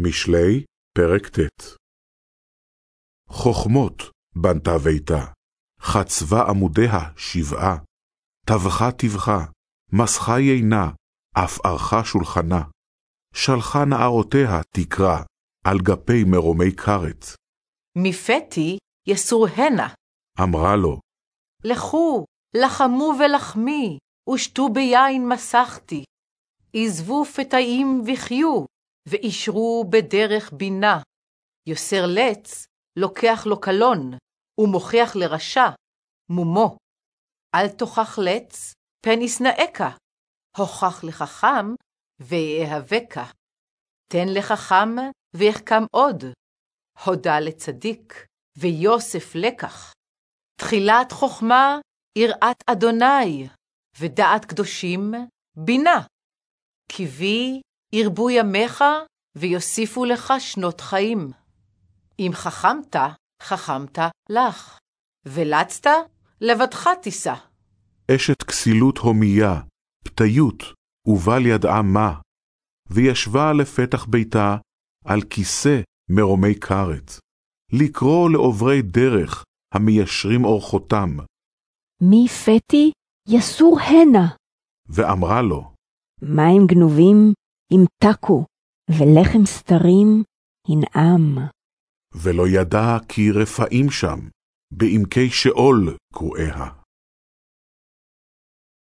משלי, פרק ט' חכמות בנתה ביתה, חצבה עמודיה שבעה, טבחה טבחה, מסכה יינה, אף ערכה שולחנה, שלחה נערותיה תקרא, על גפי מרומי כרת. מפתי יסור הנה. אמרה לו, לכו, לחמו ולחמי, ושתו ביין מסכתי. עזבו פתאים וחיו, ואישרו בדרך בינה. יוסר לץ, לוקח לו קלון, ומוכיח לרשע, מומו. אל תוכח לץ, פן ישנאך, הוכח לחכם, ויאהבך. תן לחכם, ויחכם עוד. הודה לצדיק, ויוסף לקח. תחילת חכמה, יראת אדוני, ודעת קדושים, בינה. כי בי ירבו ימיך, ויוסיפו לך שנות חיים. אם חכמת, חכמת לך, ולצת, לבדך תישא. אשת כסילות הומיה, פתיות, ובל ידעה מה, וישבה לפתח ביתה על כיסא מרומי כרת, לקרוא לעוברי דרך המיישרים אורחותם, מפתי יסור הנה, ואמרה לו, מים גנובים ימתקו, ולחם סתרים ינעם. ולא ידע כי רפאים שם, בעמקי שאול קרואיה.